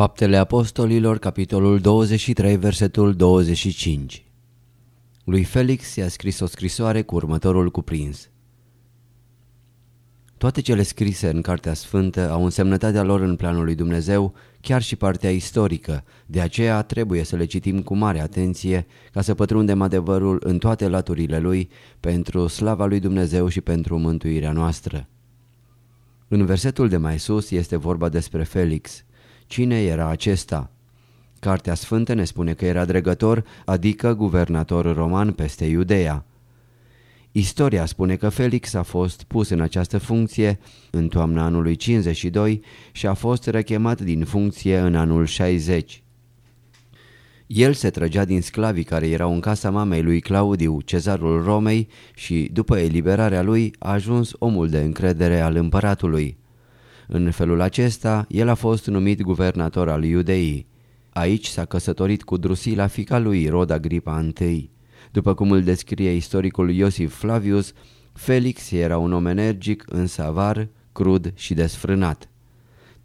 Faptele Apostolilor, capitolul 23, versetul 25 Lui Felix i-a scris o scrisoare cu următorul cuprins. Toate cele scrise în Cartea Sfântă au însemnătatea lor în planul lui Dumnezeu, chiar și partea istorică, de aceea trebuie să le citim cu mare atenție ca să pătrundem adevărul în toate laturile lui pentru slava lui Dumnezeu și pentru mântuirea noastră. În versetul de mai sus este vorba despre Felix. Cine era acesta? Cartea Sfântă ne spune că era dregător, adică guvernator roman peste Iudeea. Istoria spune că Felix a fost pus în această funcție în toamna anului 52 și a fost rechemat din funcție în anul 60. El se trăgea din sclavii care erau în casa mamei lui Claudiu, cezarul Romei și, după eliberarea lui, a ajuns omul de încredere al împăratului. În felul acesta, el a fost numit guvernator al Iudeii. Aici s-a căsătorit cu Drusila, fica lui Roda Gripa I. După cum îl descrie istoricul Iosif Flavius, Felix era un om energic, însă avar, crud și desfrânat.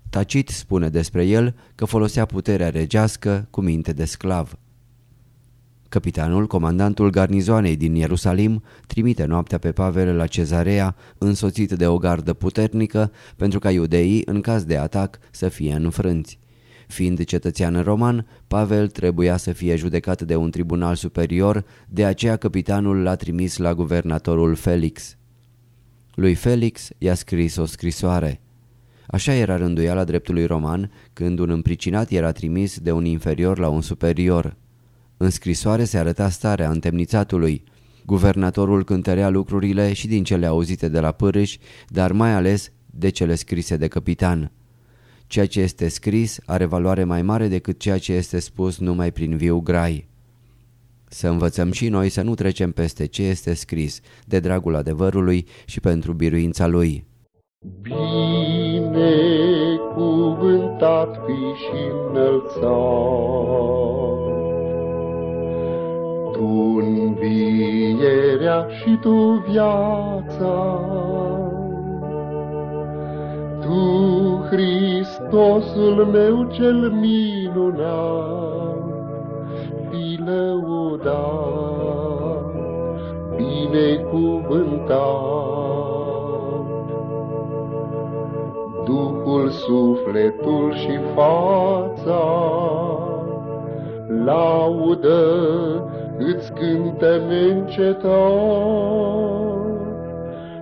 Tacit spune despre el că folosea puterea regească cu minte de sclav. Capitanul, comandantul garnizoanei din Ierusalim, trimite noaptea pe Pavel la cezarea, însoțit de o gardă puternică, pentru ca iudeii, în caz de atac, să fie înfrânți. Fiind cetățean roman, Pavel trebuia să fie judecat de un tribunal superior, de aceea capitanul l-a trimis la guvernatorul Felix. Lui Felix i-a scris o scrisoare. Așa era rânduiala dreptului roman când un împricinat era trimis de un inferior la un superior. În scrisoare se arăta starea întemnițatului. Guvernatorul cântărea lucrurile și din cele auzite de la pârâși, dar mai ales de cele scrise de capitan. Ceea ce este scris are valoare mai mare decât ceea ce este spus numai prin viu grai. Să învățăm și noi să nu trecem peste ce este scris, de dragul adevărului și pentru biruința lui. Binecuvântat fi și înălțat, Tu învierea și Tu viața, Tu, Hristosul meu cel minunat, fi lăudat, binecuvântat. Duhul, sufletul și fața, laudă îți cântă neîncetat,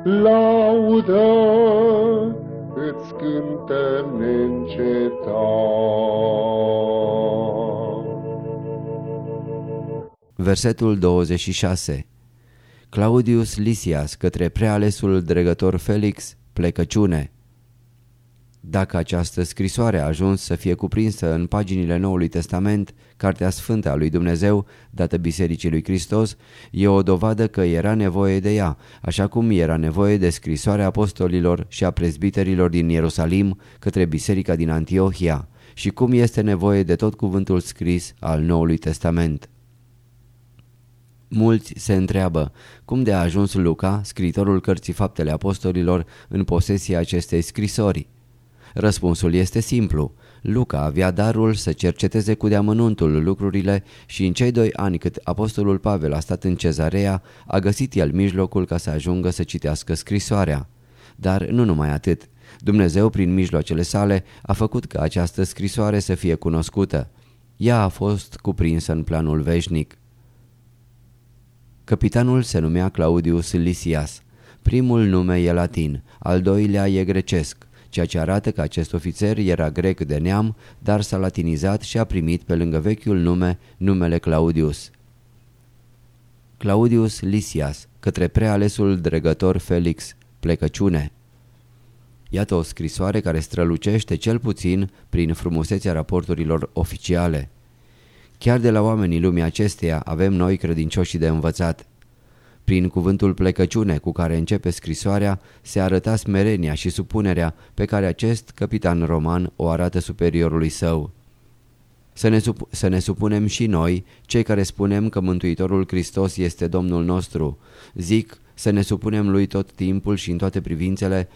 laudă îți cântă neîncetat. Versetul 26 Claudius Lisias către prealesul dregător Felix, plecăciune. Dacă această scrisoare a ajuns să fie cuprinsă în paginile Noului Testament, Cartea Sfântă a lui Dumnezeu, dată Bisericii lui Hristos, e o dovadă că era nevoie de ea, așa cum era nevoie de scrisoarea apostolilor și a prezbiterilor din Ierusalim către Biserica din Antiohia și cum este nevoie de tot cuvântul scris al Noului Testament. Mulți se întreabă cum de a ajuns Luca, scritorul cărții Faptele Apostolilor, în posesia acestei scrisori. Răspunsul este simplu. Luca avea darul să cerceteze cu deamănuntul lucrurile și în cei doi ani cât apostolul Pavel a stat în cezarea, a găsit el mijlocul ca să ajungă să citească scrisoarea. Dar nu numai atât. Dumnezeu, prin mijloacele sale, a făcut ca această scrisoare să fie cunoscută. Ea a fost cuprinsă în planul veșnic. Capitanul se numea Claudius Lysias. Primul nume e latin, al doilea e grecesc, ceea ce arată că acest ofițer era grec de neam, dar s-a latinizat și a primit pe lângă vechiul nume numele Claudius. Claudius Lysias, către prealesul dregător Felix, plecăciune. Iată o scrisoare care strălucește cel puțin prin frumusețea raporturilor oficiale. Chiar de la oamenii lumii acesteia avem noi credincioși de învățat. Prin cuvântul plecăciune cu care începe scrisoarea se arăta smerenia și supunerea pe care acest capitan roman o arată superiorului său. Să ne, sup să ne supunem și noi, cei care spunem că Mântuitorul Hristos este Domnul nostru. Zic să ne supunem lui tot timpul și în toate privințele,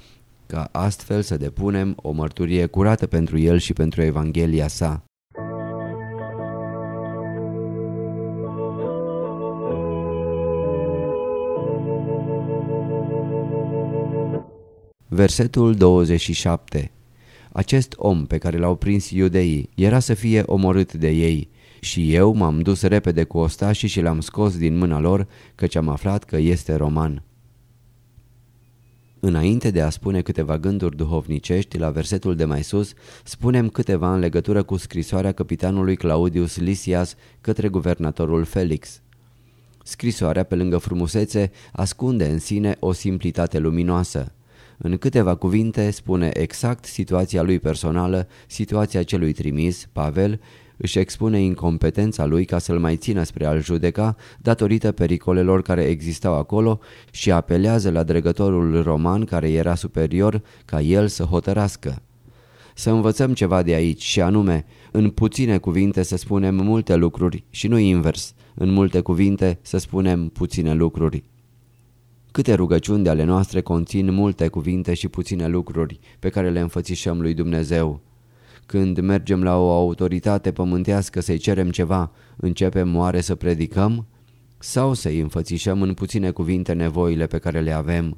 ca astfel să depunem o mărturie curată pentru El și pentru Evanghelia sa. Versetul 27 Acest om pe care l-au prins iudeii era să fie omorât de ei și eu m-am dus repede cu ostașii și l-am scos din mâna lor căci am aflat că este roman. Înainte de a spune câteva gânduri duhovnicești la versetul de mai sus, spunem câteva în legătură cu scrisoarea capitanului Claudius Lysias către guvernatorul Felix. Scrisoarea, pe lângă frumusețe, ascunde în sine o simplitate luminoasă. În câteva cuvinte spune exact situația lui personală, situația celui trimis, Pavel, își expune incompetența lui ca să-l mai țină spre al judeca datorită pericolelor care existau acolo și apelează la dregătorul roman care era superior ca el să hotărască. Să învățăm ceva de aici și anume, în puține cuvinte să spunem multe lucruri și nu invers, în multe cuvinte să spunem puține lucruri. Câte rugăciuni de ale noastre conțin multe cuvinte și puține lucruri pe care le înfățișăm lui Dumnezeu. Când mergem la o autoritate pământească să-i cerem ceva, începem oare să predicăm? Sau să-i înfățișăm în puține cuvinte nevoile pe care le avem?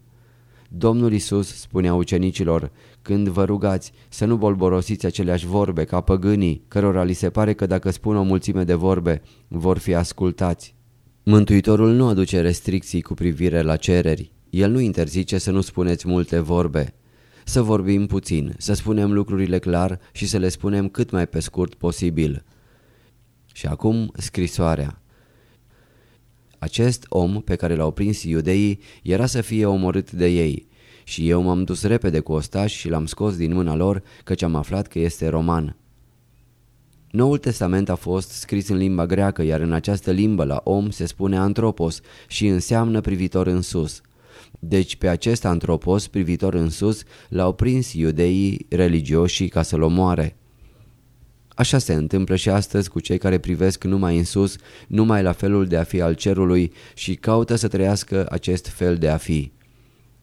Domnul Isus spunea ucenicilor, când vă rugați să nu bolborosiți aceleași vorbe ca păgânii, cărora li se pare că dacă spun o mulțime de vorbe, vor fi ascultați. Mântuitorul nu aduce restricții cu privire la cereri. El nu interzice să nu spuneți multe vorbe. Să vorbim puțin, să spunem lucrurile clar și să le spunem cât mai pe scurt posibil. Și acum scrisoarea. Acest om pe care l-au prins iudeii era să fie omorât de ei și eu m-am dus repede cu ostași și l-am scos din mâna lor căci am aflat că este roman. Noul Testament a fost scris în limba greacă, iar în această limbă la om se spune antropos și înseamnă privitor în sus. Deci pe acest antropos privitor în sus l-au prins iudeii religioși ca să-l omoare. Așa se întâmplă și astăzi cu cei care privesc numai în sus, numai la felul de a fi al cerului și caută să trăiască acest fel de a fi.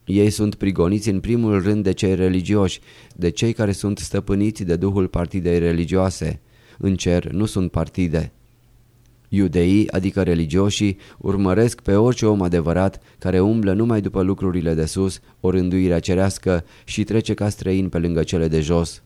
Ei sunt prigoniți în primul rând de cei religioși, de cei care sunt stăpâniți de duhul partidei religioase. În cer nu sunt partide. Iudeii, adică religioșii, urmăresc pe orice om adevărat care umblă numai după lucrurile de sus, o rânduirea cerească și trece ca străin pe lângă cele de jos.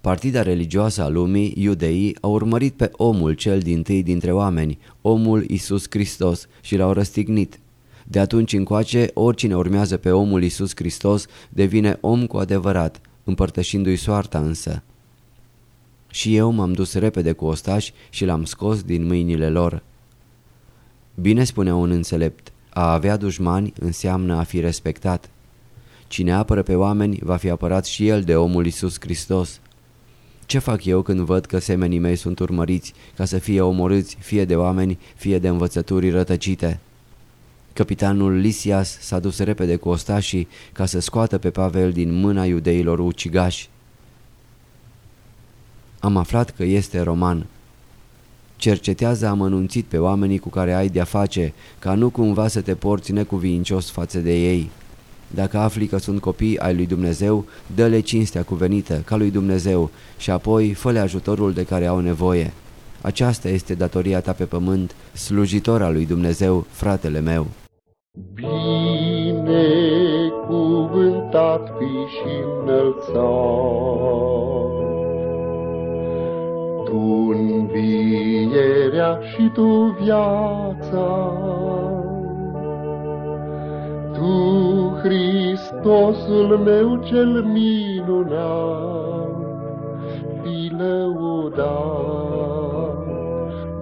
Partida religioasă a lumii, iudeii, a urmărit pe omul cel din tâi dintre oameni, omul Isus Hristos și l-au răstignit. De atunci încoace, oricine urmează pe omul Isus Hristos devine om cu adevărat, împărtășindu-i soarta însă. Și eu m-am dus repede cu ostași și l-am scos din mâinile lor. Bine spunea un înțelept, a avea dușmani înseamnă a fi respectat. Cine apără pe oameni va fi apărat și el de omul Isus Hristos. Ce fac eu când văd că semenii mei sunt urmăriți ca să fie omorâți fie de oameni, fie de învățături rătăcite? Capitanul Lisias s-a dus repede cu ostașii ca să scoată pe Pavel din mâna iudeilor ucigași. Am aflat că este roman. Cercetează amănunțit pe oamenii cu care ai de-a face, ca nu cumva să te porți necuvincios față de ei. Dacă afli că sunt copii ai lui Dumnezeu, dă-le cinstea cuvenită, ca lui Dumnezeu, și apoi fă ajutorul de care au nevoie. Aceasta este datoria ta pe pământ, slujitor al lui Dumnezeu, fratele meu. Binecuvântat fi și înălțat Tu învierea și Tu viața. Tu, Hristosul meu cel minunat, fi lăudat,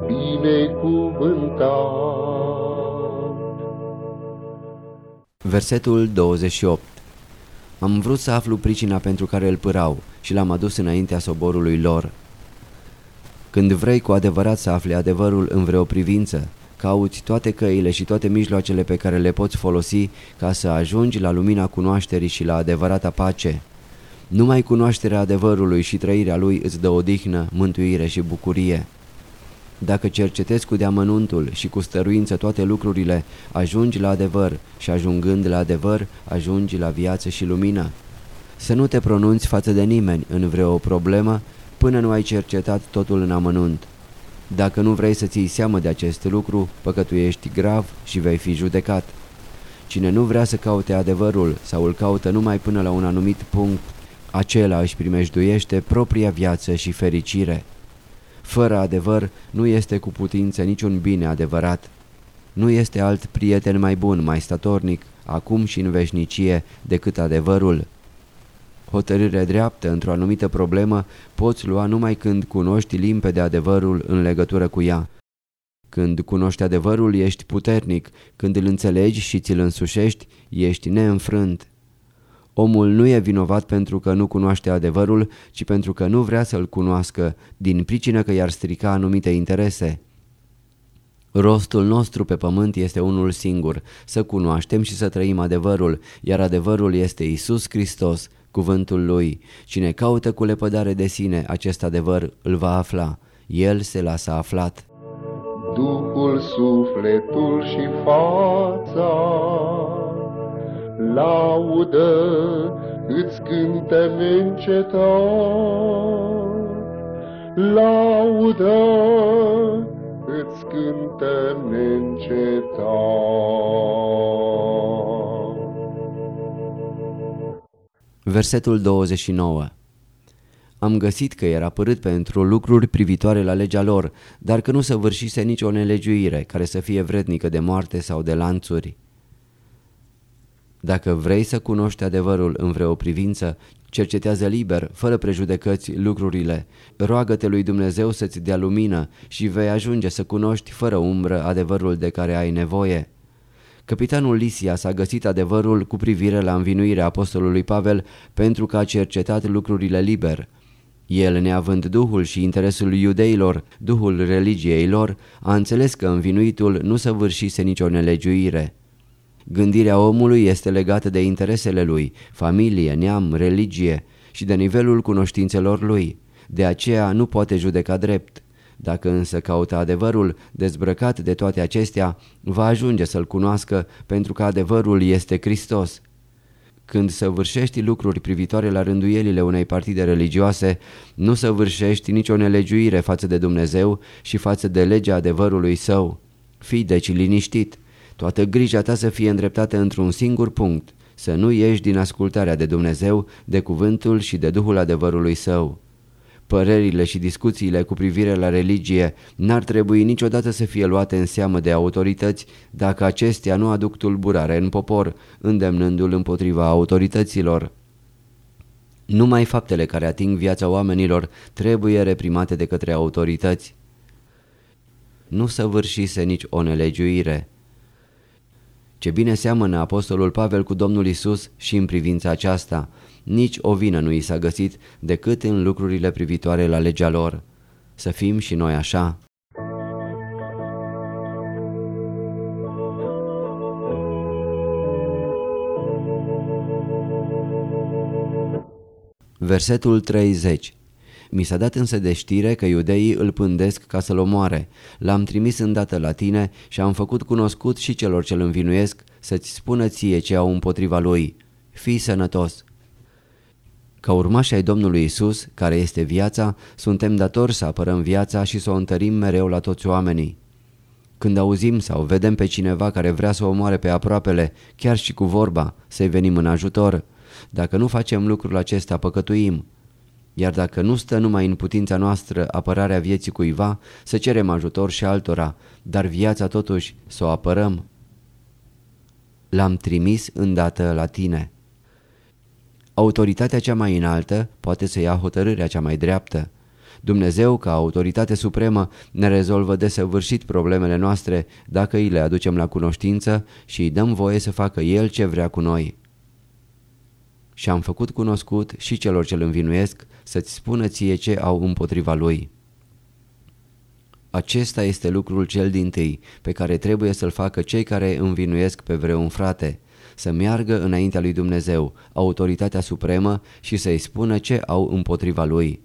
binecuvântat. Versetul 28 Am vrut să aflu pricina pentru care îl pârau și l-am adus înaintea soborului lor. Când vrei cu adevărat să afli adevărul în vreo privință, cauți toate căile și toate mijloacele pe care le poți folosi ca să ajungi la lumina cunoașterii și la adevărata pace. Numai cunoașterea adevărului și trăirea lui îți dă odihnă, mântuire și bucurie. Dacă cercetezi cu deamănuntul și cu stăruință toate lucrurile, ajungi la adevăr și ajungând la adevăr, ajungi la viață și lumină. Să nu te pronunți față de nimeni în vreo problemă până nu ai cercetat totul în amănunt. Dacă nu vrei să ții seamă de acest lucru, păcătuiești grav și vei fi judecat. Cine nu vrea să caute adevărul sau îl caută numai până la un anumit punct, acela își primejduiește propria viață și fericire. Fără adevăr nu este cu putință niciun bine adevărat. Nu este alt prieten mai bun, mai statornic, acum și în veșnicie, decât adevărul. Hotărâre dreaptă într-o anumită problemă poți lua numai când cunoști limpede adevărul în legătură cu ea. Când cunoști adevărul, ești puternic, când îl înțelegi și ți-l însușești, ești neînfrânt. Omul nu e vinovat pentru că nu cunoaște adevărul, ci pentru că nu vrea să-l cunoască, din pricină că i-ar strica anumite interese. Rostul nostru pe pământ este unul singur, să cunoaștem și să trăim adevărul, iar adevărul este Isus Hristos, cuvântul Lui. Cine caută cu lepădare de sine acest adevăr îl va afla. El se lasă aflat. Duhul, sufletul și fața laudă îți cântă încetat. Laudă îți cântă încetat. Versetul 29 Am găsit că era părât pentru lucruri privitoare la legea lor, dar că nu săvârșise nicio nelegiuire care să fie vrednică de moarte sau de lanțuri. Dacă vrei să cunoști adevărul în vreo privință, cercetează liber, fără prejudecăți, lucrurile. Roagă-te lui Dumnezeu să-ți dea lumină și vei ajunge să cunoști fără umbră adevărul de care ai nevoie. Capitanul Lisia s-a găsit adevărul cu privire la învinuirea apostolului Pavel pentru că a cercetat lucrurile liber. El, neavând duhul și interesul iudeilor, duhul religiei lor, a înțeles că învinuitul nu săvârșise nicio nelegiuire. Gândirea omului este legată de interesele lui, familie, neam, religie și de nivelul cunoștințelor lui. De aceea nu poate judeca drept. Dacă însă caută adevărul, dezbrăcat de toate acestea, va ajunge să-l cunoască pentru că adevărul este Hristos. Când săvârșești lucruri privitoare la rânduielile unei partide religioase, nu săvârșești nicio nelegiuire față de Dumnezeu și față de legea adevărului său. Fii deci liniștit. Toată grija ta să fie îndreptată într-un singur punct, să nu ieși din ascultarea de Dumnezeu, de cuvântul și de Duhul adevărului său. Părerile și discuțiile cu privire la religie n-ar trebui niciodată să fie luate în seamă de autorități dacă acestea nu aduc tulburare în popor, îndemnându-l împotriva autorităților. Numai faptele care ating viața oamenilor trebuie reprimate de către autorități. Nu săvârșise nici o nelegiuire. Ce bine seamănă apostolul Pavel cu Domnul Isus și în privința aceasta, nici o vină nu i s-a găsit decât în lucrurile privitoare la legea lor. Să fim și noi așa. Versetul 30 mi s-a dat însă de știre că iudeii îl pândesc ca să-l omoare. L-am trimis îndată la tine și am făcut cunoscut și celor ce-l învinuiesc să-ți spună ție ce au împotriva lui. Fii sănătos! Ca urmași ai Domnului Isus, care este viața, suntem datori să apărăm viața și să o întărim mereu la toți oamenii. Când auzim sau vedem pe cineva care vrea să omoare pe aproapele, chiar și cu vorba, să-i venim în ajutor. Dacă nu facem lucrul acesta, păcătuim. iar dacă nu stă numai în putința noastră apărarea vieții cuiva, să cerem ajutor și altora, dar viața totuși să o apărăm. L-am trimis îndată la tine. Autoritatea cea mai înaltă poate să ia hotărârea cea mai dreaptă. Dumnezeu, ca autoritate supremă, ne rezolvă desăvârșit problemele noastre dacă îi le aducem la cunoștință și îi dăm voie să facă El ce vrea cu noi. Și am făcut cunoscut și celor ce îl învinuiesc să-ți spună ție ce au împotriva lui. Acesta este lucrul cel din tâi pe care trebuie să-l facă cei care învinuiesc pe vreun frate, să meargă înaintea lui Dumnezeu, autoritatea supremă și să-i spună ce au împotriva lui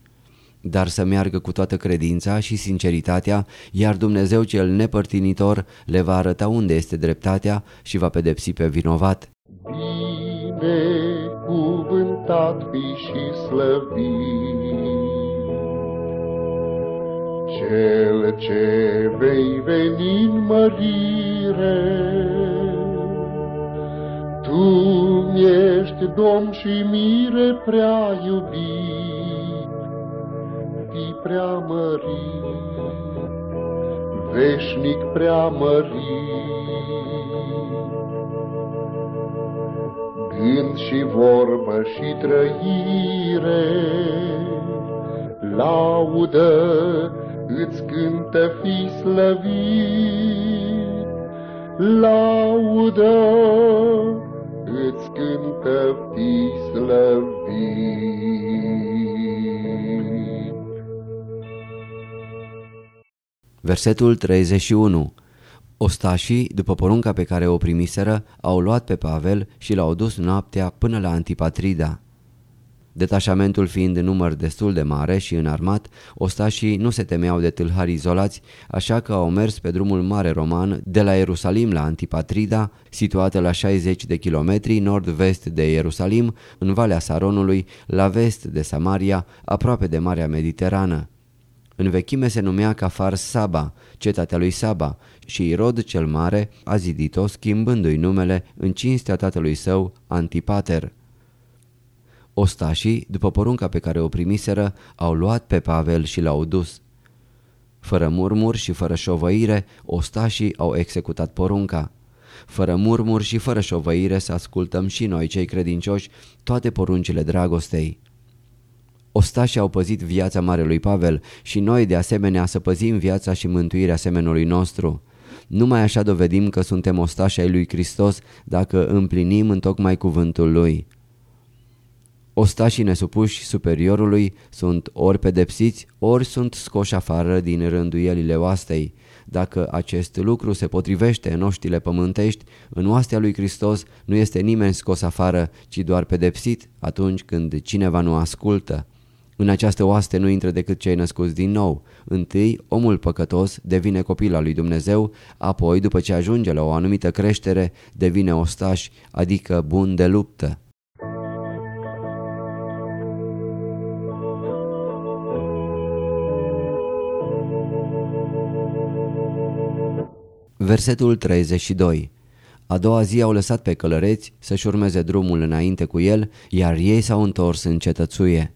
dar să meargă cu toată credința și sinceritatea, iar Dumnezeu cel nepărtinitor le va arăta unde este dreptatea și va pedepsi pe vinovat. Bine cuvântat fi și slăvit, Cel ce vei veni în mărire, Tu ești Domn și mire prea iubit, preamărit, veșnic preamărit. Gând și vorbă și trăire, laudă îți cântă fi slăvit, laudă îți cântă fi slăvit. Versetul 31 Ostașii, după porunca pe care o primiseră, au luat pe Pavel și l-au dus noaptea până la Antipatrida. Detașamentul fiind în număr destul de mare și înarmat, ostașii nu se temeau de tâlhari izolați, așa că au mers pe drumul mare roman de la Ierusalim la Antipatrida, situată la 60 de kilometri nord-vest de Ierusalim, în Valea Saronului, la vest de Samaria, aproape de Marea Mediterană. În vechime se numea Cafar Saba, cetatea lui Saba, și Irod cel Mare a zidit-o schimbându-i numele în cinstea tatălui său Antipater. Ostașii, după porunca pe care o primiseră, au luat pe Pavel și l-au dus. Fără murmur și fără șovăire, ostașii au executat porunca. Fără murmur și fără șovăire să ascultăm și noi, cei credincioși, toate poruncile dragostei. Ostașii au păzit viața Marelui Pavel și noi de asemenea să păzim viața și mântuirea semenului nostru. Numai așa dovedim că suntem ostași ai lui Hristos dacă împlinim în tocmai cuvântul lui. Ostașii nesupuși superiorului sunt ori pedepsiți, ori sunt scoși afară din rânduielile oastei. Dacă acest lucru se potrivește în oștile pământești, în oastea lui Hristos nu este nimeni scos afară, ci doar pedepsit atunci când cineva nu ascultă. În această oaste nu intră decât cei născuți din nou. Întâi, omul păcătos devine copil al lui Dumnezeu, apoi, după ce ajunge la o anumită creștere, devine ostaș, adică bun de luptă. Versetul 32 A doua zi au lăsat pe călăreți să-și urmeze drumul înainte cu el, iar ei s-au întors în cetățuie.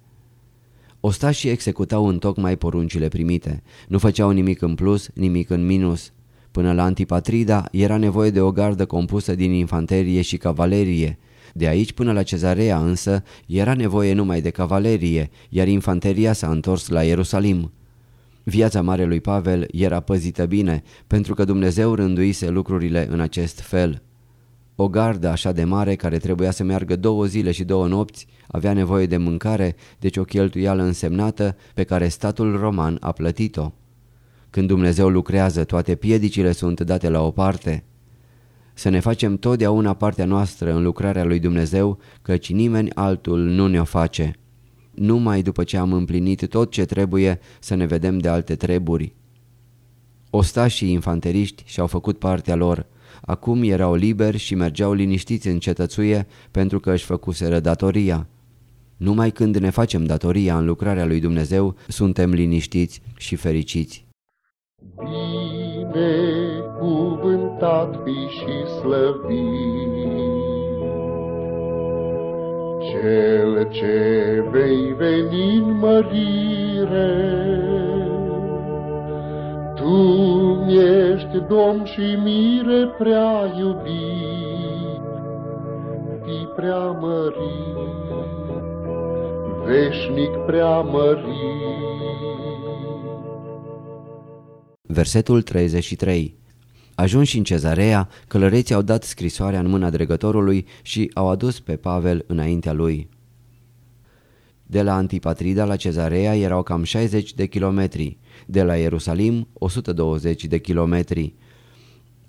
Ostașii executau în tocmai poruncile primite. Nu făceau nimic în plus, nimic în minus. Până la Antipatrida era nevoie de o gardă compusă din infanterie și cavalerie. De aici până la cezarea însă era nevoie numai de cavalerie, iar infanteria s-a întors la Ierusalim. Viața Marelui Pavel era păzită bine, pentru că Dumnezeu rânduise lucrurile în acest fel. O gardă așa de mare care trebuia să meargă două zile și două nopți avea nevoie de mâncare, deci o cheltuială însemnată pe care statul roman a plătit-o. Când Dumnezeu lucrează, toate piedicile sunt date la o parte. Să ne facem totdeauna partea noastră în lucrarea lui Dumnezeu, căci nimeni altul nu ne-o face. Numai după ce am împlinit tot ce trebuie să ne vedem de alte treburi. Ostașii infanteriști și-au făcut partea lor, Acum erau liberi și mergeau liniștiți în cetățuie pentru că își făcuseră datoria. Numai când ne facem datoria în lucrarea lui Dumnezeu, suntem liniștiți și fericiți. Bine cuvântat fi și slăvit, Cel ce vei veni în mărire, Tu ești Domn și mire prea iubit, Fi prea mărit, veșnic prea mărit. Versetul 33 Ajunși în cezarea, călăreții au dat scrisoarea în mâna dregătorului și au adus pe Pavel înaintea lui. De la Antipatrida la cezarea erau cam 60 de kilometri, de la Ierusalim 120 de kilometri.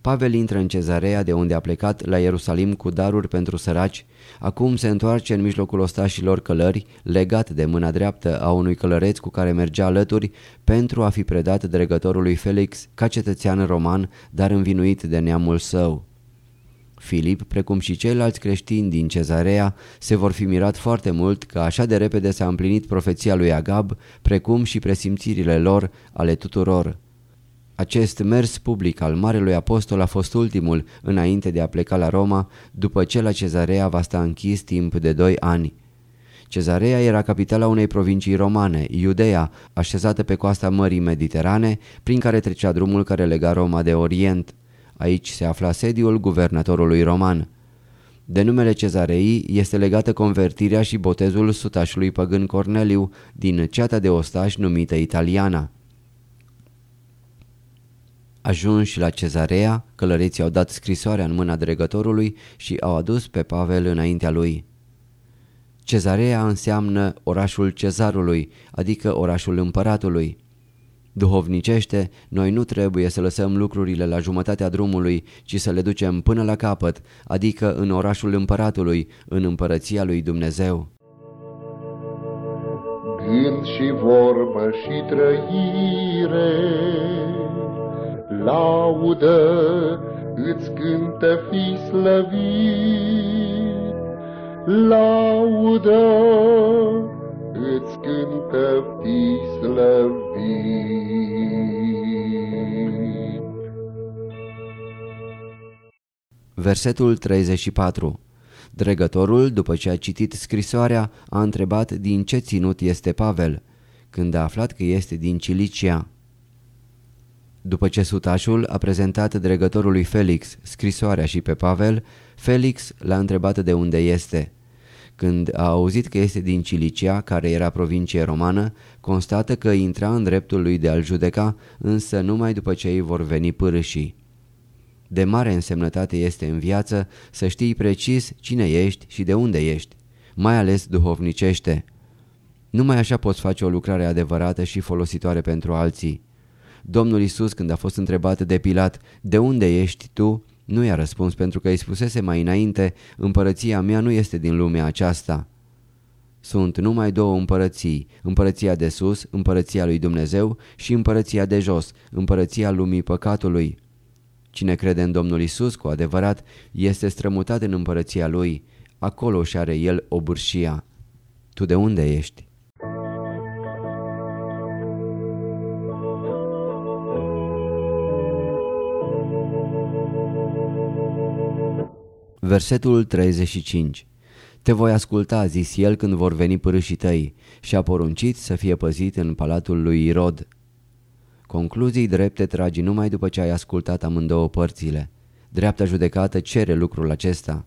Pavel intră în cezarea de unde a plecat la Ierusalim cu daruri pentru săraci, acum se întoarce în mijlocul ostașilor călări, legat de mâna dreaptă a unui călăreț cu care mergea alături, pentru a fi predat dregătorului Felix ca cetățean roman, dar învinuit de neamul său. Filip, precum și ceilalți creștini din cezarea, se vor fi mirat foarte mult că așa de repede s-a împlinit profeția lui Agab, precum și presimțirile lor ale tuturor. Acest mers public al Marelui Apostol a fost ultimul înainte de a pleca la Roma, după ce la Cezarea va sta închis timp de doi ani. Cezarea era capitala unei provincii romane, Iudeea, așezată pe coasta Mării Mediterane, prin care trecea drumul care lega Roma de Orient. Aici se afla sediul guvernatorului roman. De numele cezarei este legată convertirea și botezul sutașului păgân Corneliu din ceata de ostași numită Italiana. Ajunși la cezarea, călăreții au dat scrisoarea în mâna dregătorului și au adus pe Pavel înaintea lui. Cezarea înseamnă orașul cezarului, adică orașul împăratului. Duhovnicește, noi nu trebuie să lăsăm lucrurile la jumătatea drumului, ci să le ducem până la capăt, adică în orașul împăratului, în împărăția lui Dumnezeu. Gând și vorbă și trăire, laudă îți cântă fi slăvit, laudă îți cântă fi slăvit. Versetul 34 Dregătorul, după ce a citit scrisoarea, a întrebat din ce ținut este Pavel, când a aflat că este din Cilicia. După ce sutașul a prezentat dregătorului Felix scrisoarea și pe Pavel, Felix l-a întrebat de unde este. Când a auzit că este din Cilicia, care era provincie romană, constată că intra în dreptul lui de a-l judeca, însă numai după ce ei vor veni pârâșii. De mare însemnătate este în viață să știi precis cine ești și de unde ești, mai ales duhovnicește. Numai așa poți face o lucrare adevărată și folositoare pentru alții. Domnul Isus, când a fost întrebat de Pilat, de unde ești tu? Nu i-a răspuns pentru că îi spusese mai înainte, împărăția mea nu este din lumea aceasta. Sunt numai două împărății, împărăția de sus, împărăția lui Dumnezeu și împărăția de jos, împărăția lumii păcatului. Cine crede în Domnul Isus cu adevărat este strămutat în împărăția lui, acolo și are el obârșia. Tu de unde ești? Versetul 35 Te voi asculta, a zis el când vor veni părâșii tăi și a poruncit să fie păzit în palatul lui Irod. Concluzii drepte tragi numai după ce ai ascultat amândouă părțile. Dreapta judecată cere lucrul acesta.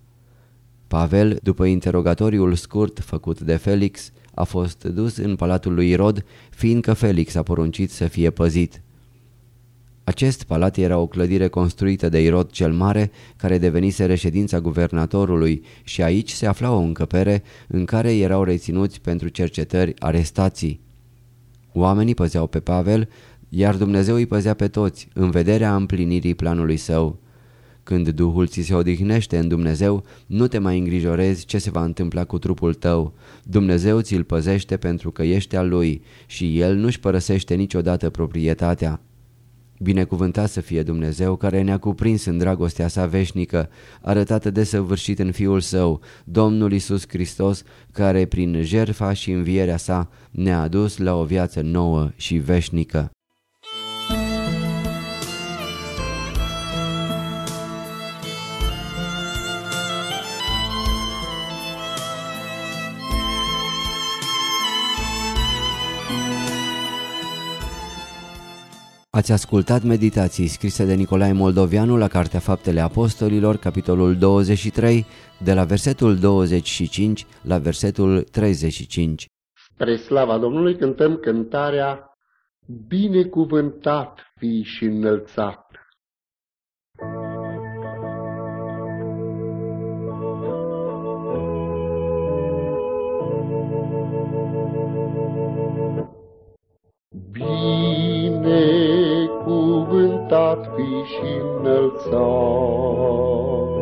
Pavel, după interogatoriul scurt făcut de Felix, a fost dus în palatul lui Irod, fiindcă Felix a poruncit să fie păzit. Acest palat era o clădire construită de Irod cel Mare, care devenise reședința guvernatorului și aici se afla o încăpere în care erau reținuți pentru cercetări arestații. Oamenii păzeau pe Pavel, iar Dumnezeu îi păzea pe toți, în vederea împlinirii planului său. Când Duhul ți se odihnește în Dumnezeu, nu te mai îngrijorezi ce se va întâmpla cu trupul tău. Dumnezeu ți-l păzește pentru că ești al Lui și El nu-și părăsește niciodată proprietatea. Binecuvântat să fie Dumnezeu care ne-a cuprins în dragostea sa veșnică, arătată desăvârșit în Fiul Său, Domnul Isus Hristos, care prin jerfa și învierea sa ne-a adus la o viață nouă și veșnică. Ați ascultat meditații scrise de Nicolae Moldovianu la Cartea Faptele Apostolilor, capitolul 23, de la versetul 25 la versetul 35. Spre slava Domnului cântăm cântarea Binecuvântat fi și înălțat. Înălțat.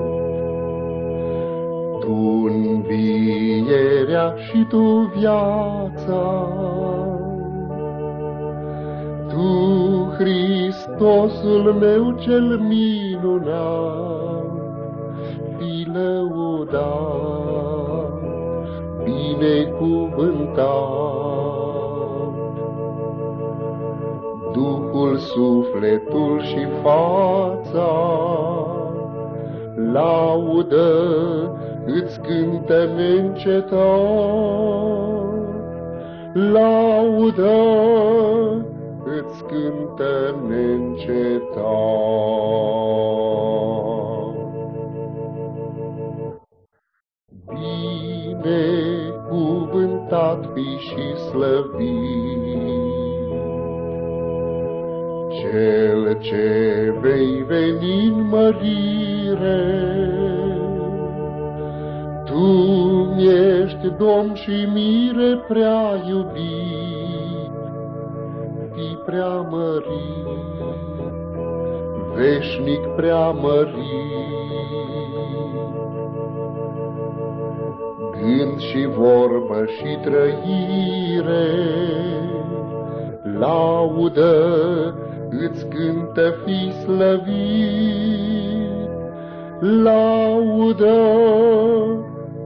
Tu învierea și tu viața, Tu, Hristosul meu cel minunat, fi lăudat, binecuvântat. Sufletul și fața, laudă îți cântă neîncetat. Laudă îți cântă neîncetat. Binecuvântat fi și slăvit, cel ce vei veni în mărire. Tu ești Domn și mire prea iubit, fi prea mărit, veșnic prea mărit. Gând și vorbă și trăire, laudă îți cântă fi slăvit, laudă,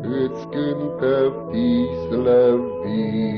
îți cântă fi slăvit.